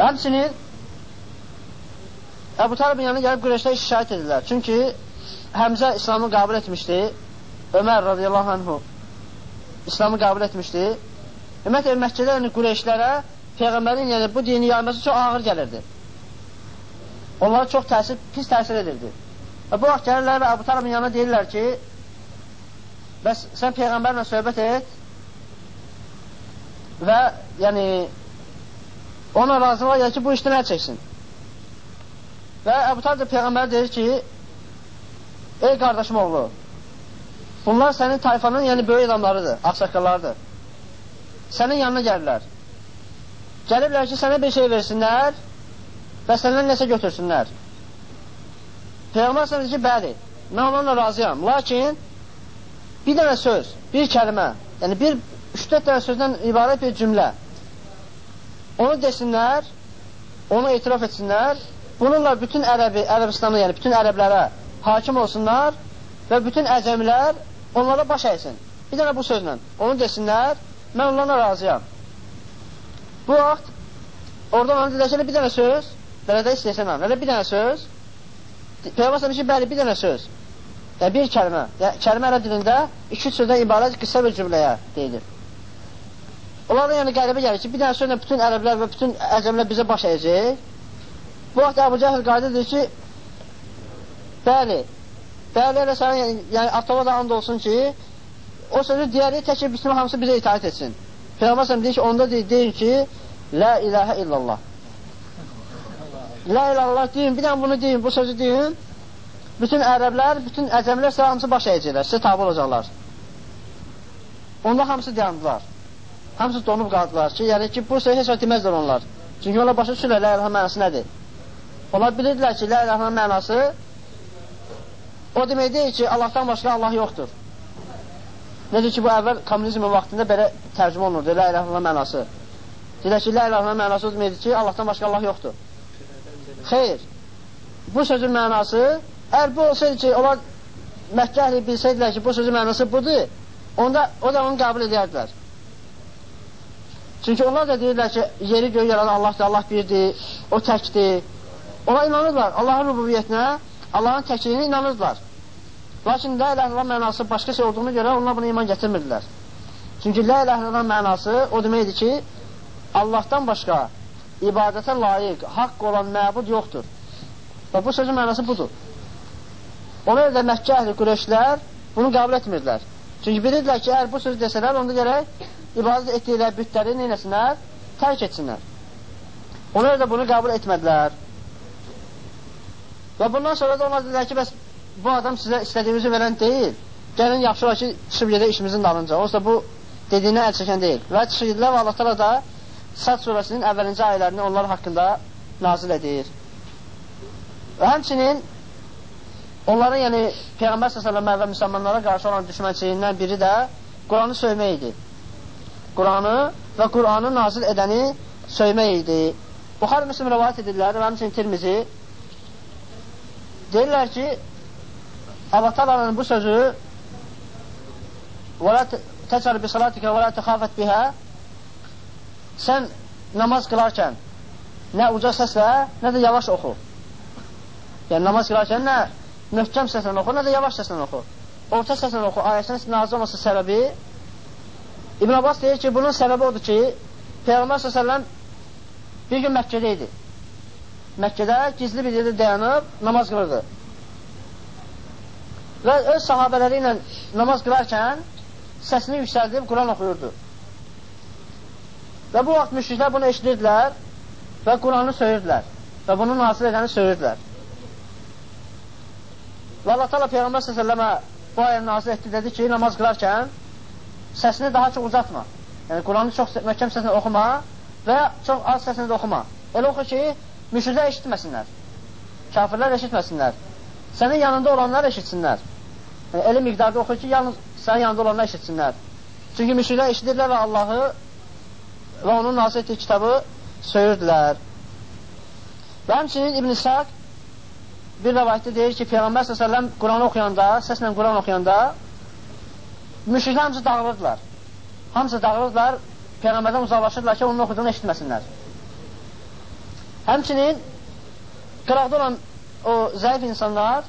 Həmçinin Əbu Talibin yanına gəlib Qureyşdə şikayət edirlər. Çünki Həmzə İslamı qəbul etmişdi. Ömər radiyallahu anhu İslamı qəbul etmişdi. Ümumiyyətlə Məkkədə yəni Qureyşlərə Peyğəmbərin yəni bu dini yayması çox ağır gəlirdi. Onlara çox təsir, pis təsir edirdi. Və bu vaxt gəlirlər və Əbu Talibin yanına deyirlər ki, bəs sən Peyğəmbərlə söhbət et və yəni ona razılığa gəlir ki, bu işdən əl çəksin. Və Əbu Talib Peyğəmbər deyir ki, ey qardaşım oğlu, bunlar sənin tayfanın, yəni böyük adamlarıdır, axsaqqallarıdır. Sənin yanına gəlirlər. Gəliblər ki, sənə bir şey versinlər və səndən nəsə götürsünlər. Peyğəmbər sənə ki, bəli, mən onlarla razıyam. Lakin bir dənə söz, bir kəlmə, yəni bir üç-dörd dənə sözdən ibarət bir cümlə. Onu desinlər, onu etiraf etsinlər Bununla bütün Ərəbi, Ərəbistanı, yəni bütün ərəblərə hakim olsunlar və bütün əcəmilər onlara baş əysin. Bir dənə bu sözlə onu desinlər, mən onlarla razıyam. Bu vaxt oradan onu dedilər ki, bir dənə söz, belə də istəyəsən mən, elə bir dənə söz, Peyğəmbər demiş ki, bəli, bir dənə söz, yəni bir kəlmə, yəni kəlmə ərəb dilində iki sözdən ibarət qısa bir cümləyə deyilir. Onlara yəni qəribə gəlir ki, bir dənə sözlə bütün ərəblər və bütün əcəmlər bizə baş əyəcək. Bu vaxt Əbu Cəhil qayıdır ki, bəli, bəli elə sənin, yəni, yəni atama da and olsun ki, o sözü deyəri tək ki, bütün hamısı bizə itaat etsin. Peyğəmbər səhəm deyir ki, onda deyir, deyir ki, Lə iləhə illallah. Lə illallah deyin, bir dənə bunu deyin, bu sözü deyin. Bütün ərəblər, bütün əcəmlər sizə hamısı baş əyəcəklər, sizə tabi olacaqlar. Onda hamısı dayandılar. Hamısı donub qaldılar ki, yəni ki, bu sözü heç vaxt deməzlər onlar. Çünki onlar başa düşürlər, lə iləhə mənası nədir? Onlar bilirdilər ki, la ilahının mənası o demək deyil ki, Allahdan başqa Allah yoxdur. Necə ki, bu əvvəl kommunizmin vaxtında belə tərcümə olunurdu, la ilahının mənası. Deyilər ki, la ilahının mənası o deməkdir ki, Allahdan başqa Allah yoxdur. Xeyr, bu sözün mənası, əgər bu olsaydı ki, onlar Məkkə əhli bilsəydilər ki, bu sözün mənası budur, onda o onu qəbul edərdilər. Çünki onlar da deyirlər ki, yeri göy yaradan Allahdır, Allah birdir, o təkdir, Ona inanırlar, Allahın rububiyyətinə, Allahın təkliyinə inanırlar. Lakin la ilə illallah mənası başqa şey olduğuna görə onlar buna iman gətirmirdilər. Çünki la ilə illallah mənası o deməkdir ki, Allahdan başqa ibadətə layiq, haqq olan məbud yoxdur. Və bu sözün mənası budur. Ona görə də Məkkə əhli Qureyşlər bunu qəbul etmirdilər. Çünki bilirdilər ki, əgər bu sözü desələr, onda gərək ibadət etdikləri bütləri neynəsinlər? Tərk etsinlər. Görə də bunu qəbul etmədilər. Və bundan sonra da onlar dedilər ki, bəs bu adam sizə istədiyinizi verən deyil. Gəlin yaxşı olar ki, çıxıb gedək işimizin dalınca. Onsuz bu dediyindən əl çəkən deyil. Və çıxırdılar və Allah təala da Sad surəsinin əvvəlinci ayələrini onlar haqqında nazil edir. Və həmçinin onların, yəni Peyğəmbər s.ə.və və müsəlmanlara qarşı olan düşmənçiliyindən biri də Quranı söymək idi. Quranı və Quranı nazil edəni söymək idi. Buxar Müslim rəvayət edirlər və həmçinin Tirmizi Deyirlər ki, Allah talanın bu sözü وَلَا تَچَرْ بِصَلَاتِكَ وَلَا تَخَافَتْ بِهَا Sən namaz qılarkən nə uca səslə, nə də yavaş oxu. Yəni, namaz qılarkən nə möhkəm səslə oxu, nə də yavaş səslə oxu. Orta səslə oxu, ayəsinin nazı olması səbəbi İbn Abbas deyir ki, bunun səbəbi odur ki, Peyğəmbər s.ə.v bir gün Məkkədə idi. Məkkədə gizli bir yerdə dayanıb namaz qılırdı. Və öz sahabələri ilə namaz qılarkən səsini yüksəldib Quran oxuyurdu. Və bu vaxt müşriklər bunu eşidirdilər və Quranı söyürdülər və bunu nasil edəni söyürdülər. Və Allah tala Peyğəmbər s.ə.və bu ayəni nazil etdi, dedi ki, namaz qılarkən səsini daha çox uzatma. Yəni, Quranı çox möhkəm səsində oxuma və çox az səsində oxuma. Elə oxu ki, müşriklər eşitməsinlər. Kafirlər eşitməsinlər. Sənin yanında olanlar eşitsinlər. Yəni, elə miqdarda oxu ki, yalnız sənin yanında olanlar eşitsinlər. Çünki müşriklər eşidirlər və Allahı və onun nazir etdiyi kitabı söyürdülər. Və həmçinin İbn-i Saq bir rəvayətdə deyir ki, Peyğəmbər s.ə.v Quranı oxuyanda, səslə Quran oxuyanda müşriklər hamısı dağılırdılar. Hamısı dağılırdılar, Peyğəmbərdən uzaqlaşırdılar ki, onun oxuduğunu eşitməsinlər. Həmçinin qıraqda olan o zəif insanlar,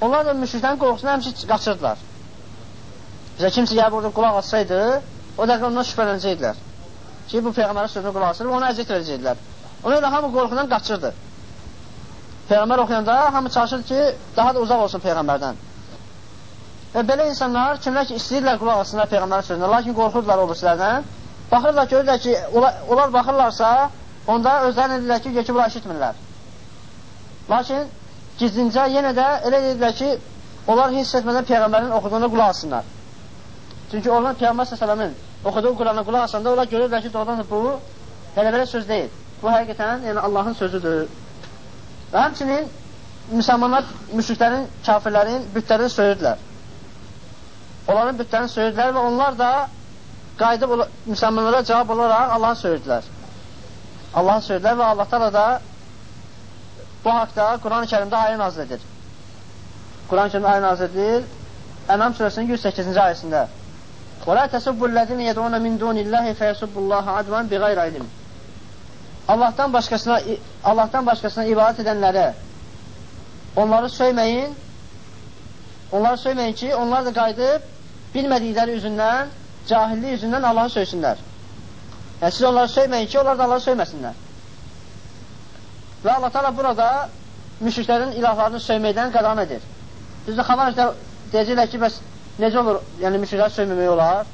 onlar da müşriklərin qorxusuna həmçin qaçırdılar. Bizə kimsə gəlib orada qulaq assaydı, o dəqiqə ondan şübhələnəcəkdilər. Ki, bu Peyğəmbərin sözünü qulaq asır və ona əziyyət verəcəkdilər. Ona görə hamı qorxudan qaçırdı. Peyğəmbər oxuyanda hamı çalışır ki, daha da uzaq olsun Peyğəmbərdən. Və belə insanlar, kimlər ki, istəyirlər qulaq asınlar Peyğəmbərin sözünə, lakin qorxurdular o birisilərdən, baxırlar, görürlər ki, onlar, onlar baxırlarsa, onda özlərini edirlər ki, ki, bunlar işitmirlər. Lakin gizlincə yenə də elə edirlər ki, onlar hiss etmədən Peyğəmbərin oxuduğuna qulaq asınlar. Çünki onlar Peyğəmbər s.ə.v-in oxuduğu Qurana qulaq asanda onlar görürlər ki, doğrudan bu belə-belə söz deyil. Bu həqiqətən yəni Allahın sözüdür. Və həmçinin müsəlmanlar müşriklərin, kafirlərin bütlərini söyürdülər. Onların bütlərini söyürdülər və onlar da qayıdıb müsəlmanlara cavab olaraq Allahı söyürdülər. Allahı söyürdülər və Allah təala da bu haqda Quran-ı Kərimdə ayə nazil edir. Quran-ı Kərimdə ayə nazil edir. Ənam surəsinin 108-ci ayəsində. "Və la təsubbul ladina yad'una min dunillahi feyasubbullaha advan bighayri ilmin." Allahdan başqasına Allahdan başqasına ibadət edənlərə onları söyməyin. Onları söyməyin ki, onlar da qayıdıb bilmədikləri üzündən, cahillik üzündən Allahı söysünlər. Yəni siz onları söyməyin ki, onlar da Allahı söyməsinlər. Və Allah Teala burada müşriklərin ilahlarını söyməkdən qadam edir. Düzdür, xavariclər deyəcəklər ki, bəs necə olur, yəni müşriklər söyməmək olar?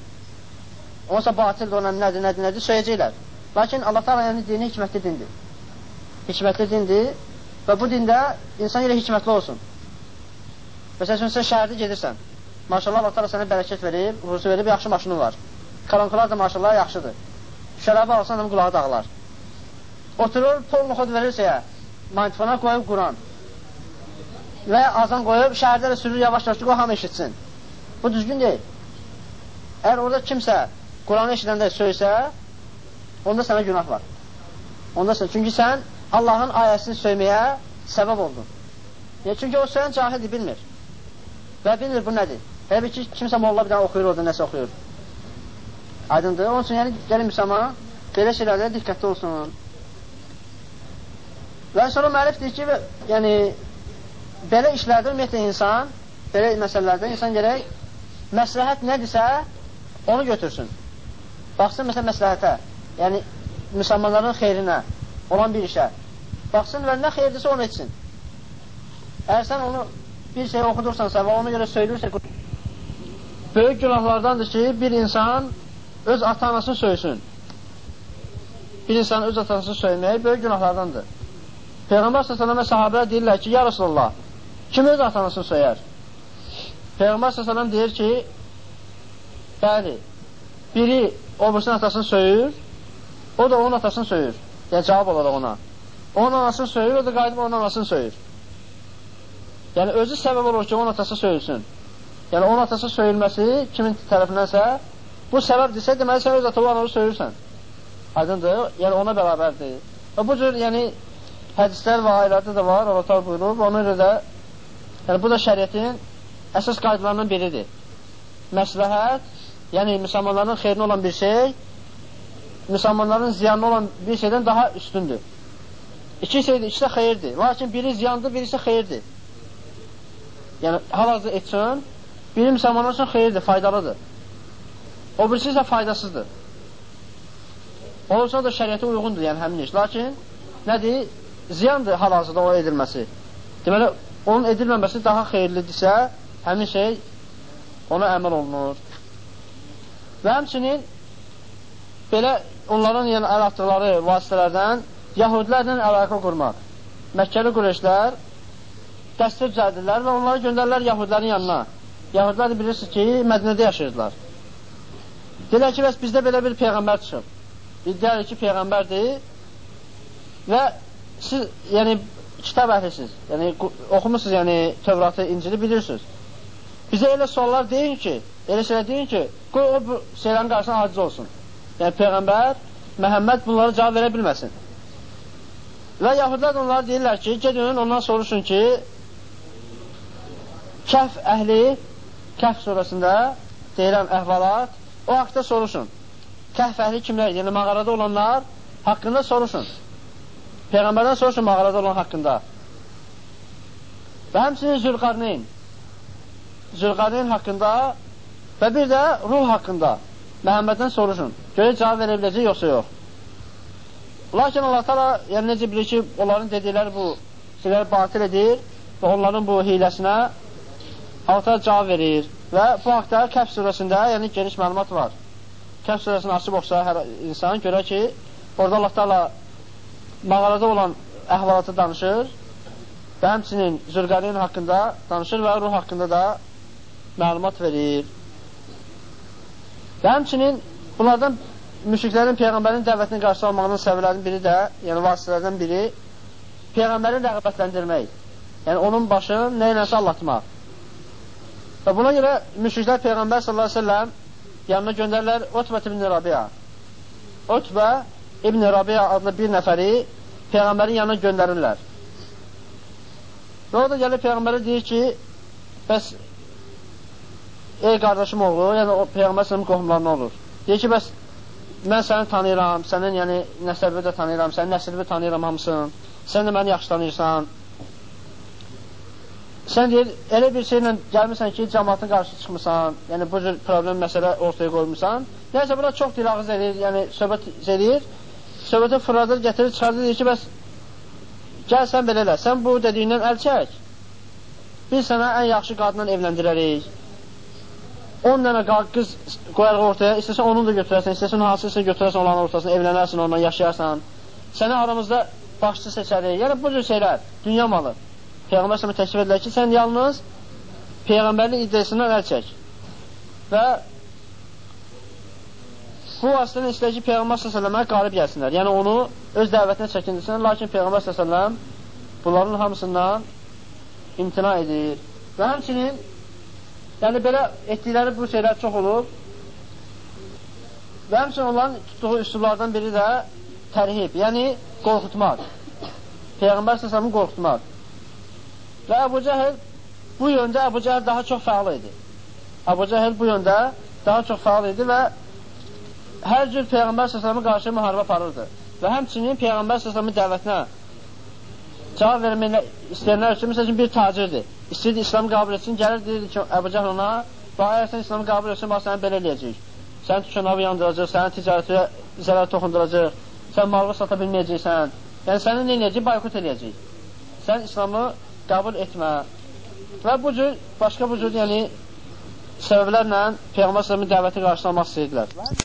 Onsa batildir, ona nədir, nədir, nədir, söyləyəcəklər. Lakin Allah Taala yəni dini hikmətli dindir. Hikmətli dindir və bu dində insan ilə hikmətli olsun. Məsələn, sən şəhərdə gedirsən. Maşallah Allah Taala sənə bərəkət verib, ruzu verib, yaxşı maşının var. Kalanqalar da maşallah yaxşıdır. Şərabı alsan adam qulağı dağılar. Oturur, pol noxud verirsə ya, mantifona qoyub Quran. Və azan qoyub, şəhərdə də sürür yavaş-yavaş o hamı eşitsin. Bu düzgün deyil. Əgər orada kimsə Quranı eşidəndə söysə, onda sənə günah var. Onda sən, çünki sən Allahın ayəsini söyməyə səbəb oldun. Niyə? Çünki o söylən cahildir, bilmir. Və bilmir bu nədir. Elə bir ki, kimsə molla bir dənə oxuyur orada, nəsə oxuyur. Aydındır. Onun üçün, yəni, gəlin müsəlman, belə şeylərdə diqqətli olsun. Və sonra müəllif deyir ki, yəni, belə işlərdə ümumiyyətlə insan, belə məsələlərdə insan gərək məsləhət nədirsə, onu götürsün. Baxsın, məsələn, məsləhətə, yəni müsəlmanların xeyrinə olan bir işə. Baxsın və nə xeyirdirsə onu etsin. Əgər sən onu bir şey oxudursansa və ona görə söylürsə, böyük günahlardandır ki, bir insan öz ata-anasını söysün. Bir insan öz atasını söymək böyük günahlardandır. Peyğəmbər s.ə.və sahabələr deyirlər ki, ya Rasulullah, kim öz atanasını söyər? Peyğəmbər s.ə.v deyir ki, bəli, biri o birisinin atasını söyür, o da onun atasını söyür. Yəni, cavab olaraq ona. Onun anasını söyür, o da qayıdıb onun anasını söyür. Yəni, özü səbəb olur ki, onun atası söyülsün. Yəni, onun atası söyülməsi kimin tərəfindənsə, bu səbəbdirsə, deməli, sən öz atalı ananı söyürsən. Aydındır, yəni ona bərabərdir. Və bu cür, yəni, hədislər və ayələrdə də var, Allah buyurub, ona görə də, yəni, bu da şəriyyətin əsas qaydalarından biridir. Məsləhət, yəni müsəlmanların xeyrinə olan bir şey, müsəlmanların ziyanına olan bir şeydən daha üstündür. İki şeydir, ikisi də xeyirdir. Lakin biri ziyandır, birisi xeyirdir. Yəni, hal-hazır etsin, biri müsəlmanlar üçün xeyirdir, faydalıdır. O birisi isə faydasızdır. Olursa da şəriyyətə uyğundur, yəni həmin iş. Lakin, nədir? Ziyandır hal-hazırda o edilməsi. Deməli, onun edilməməsi daha xeyirlidirsə, həmin şey ona əməl olunur. Və həmçinin belə onların yəni, əl atdıqları vasitələrdən yahudilərlə əlaqə qurmaq. Məkkəli qureyşlər dəstə düzəldirlər və onları göndərirlər yahudilərin yanına. Yahudilər bilirsiniz ki, Mədinədə yaşayırdılar. Deyirlər ki, bəs bizdə belə bir peyğəmbər çıxıb. İddia edir ki, peyğəmbərdir və siz, yəni, kitab əhlisiniz. Yəni, oxumusunuz, yəni, Tövratı, İncili bilirsiniz. Bizə elə suallar deyin ki, elə şeylər deyin ki, qoy o şeylərin qarşısına aciz olsun. Yəni Peyğəmbər Məhəmməd bunlara cavab verə bilməsin. Və yahudlar onlara deyirlər ki, gedin ondan soruşun ki, Kəhf əhli, Kəhf surəsində deyilən əhvalat, o haqda soruşun. Kəhf əhli kimlər? Yəni mağarada olanlar haqqında soruşun. Peyğəmbərdən soruşun mağarada olan haqqında. Və həmçinin Zülqarneyn. Zülqarneyn haqqında və bir də ruh haqqında Məhəmməddən soruşun. Görək cavab verə biləcək, yoxsa yox. Lakin Allah tala, yəni necə bilir ki, onların dedikləri bu şeyləri batil edir və onların bu hiləsinə Allah cavab verir. Və bu haqda Kəf surəsində, yəni geniş məlumat var. Kəf surəsini açıb oxusa hər insan görə ki, orada Allah tala mağarada olan əhvalatı danışır və həmçinin Zülqərin haqqında danışır və ruh haqqında da məlumat verir. Və həmçinin bunlardan müşriklərin Peyğəmbərin dəvətini qarşı almağının səbəblərinin biri də, yəni vasitələrdən biri Peyğəmbəri rəğbətləndirmək. Yəni onun başını nə ilə sallatmaq. Və buna görə müşriklər Peyğəmbər sallallahu əleyhi və səlləm yanına göndərirlər Utbə ibn Rabi'a. Utbə İbn Rabia adlı bir nəfəri Peyğəmbərin yanına göndərirlər. Və o da gəlib Peyğəmbərə deyir ki, bəs ey qardaşım oğlu, yəni o Peyğəmbər sənin qohumlarına olur. Deyir ki, bəs mən səni tanıyıram, sənin yəni nəsəbi də tanıyıram, sənin nəslibi tanıyıram hamısın, sən də məni yaxşı tanıyırsan. Sən deyir, elə bir şeylə gəlmirsən ki, cəmatın qarşı çıxmısan, yəni bu cür problem məsələ ortaya qoymuşsan. Nəysə, bura çox dilağız edir, yəni söhbət edir söhbəti fırladır, gətirir, çıxardır, deyir ki, bəs gəl sən belə elə, sən bu dediyindən əl çək. Biz sənə ən yaxşı qadınla evləndirərik. 10 dənə qız qoyarıq ortaya, istəsən onu da götürərsən, istəsən hansısa götürərsən olanın ortasına, evlənərsən onunla, yaşayarsan. Səni aramızda başçı seçərik. Yəni bu cür şeylər, dünya malı. Peyğəmbər sənə təklif edilər ki, sən yalnız Peyğəmbərlik iddiasından əl çək. Və bu vasitəni istəyir ki, Peyğəmbər s.ə.və qalib gəlsinlər. Yəni, onu öz dəvətinə çəkindirsinlər. Lakin Peyğəmbər s.ə.və bunların hamısından imtina edir. Və həmçinin, yəni belə etdikləri bu şeylər çox olub. Və həmçinin onların tutduğu üsullardan biri də tərhib, yəni qorxutmaq. Peyğəmbər s.ə.və qorxutmaq. Və Əbu Cəhəl bu yöndə Əbu Cəhəl daha çox fəal idi. Əbu Cəhəl bu yöndə daha çox fəal idi və hər cür Peyğəmbər səsəmin qarşı müharibə aparırdı. Və həmçinin Peyğəmbər səsəmin dəvətinə cavab vermək istəyənlər üçün, məsəl üçün bir tacirdir. İstəyirdi İslamı qəbul etsin, gəlir deyirdi ki, Əbu Cəhl ona, bax, əgər sən İslamı qəbul etsin, bax, səni belə eləyəcək. Sənin tükünavı yandıracaq, sənin ticarətə zərər toxunduracaq, sən malı sata bilməyəcəksən. Yəni, səni nə eləyəcək? Baykut eləyəcək. Sən İslamı qəbul etmə. Və bu cür, başqa bu cür, yəni, səbəblərlə Peyğəmbər səsəmin dəvəti qarşılamaq istəyirdilər.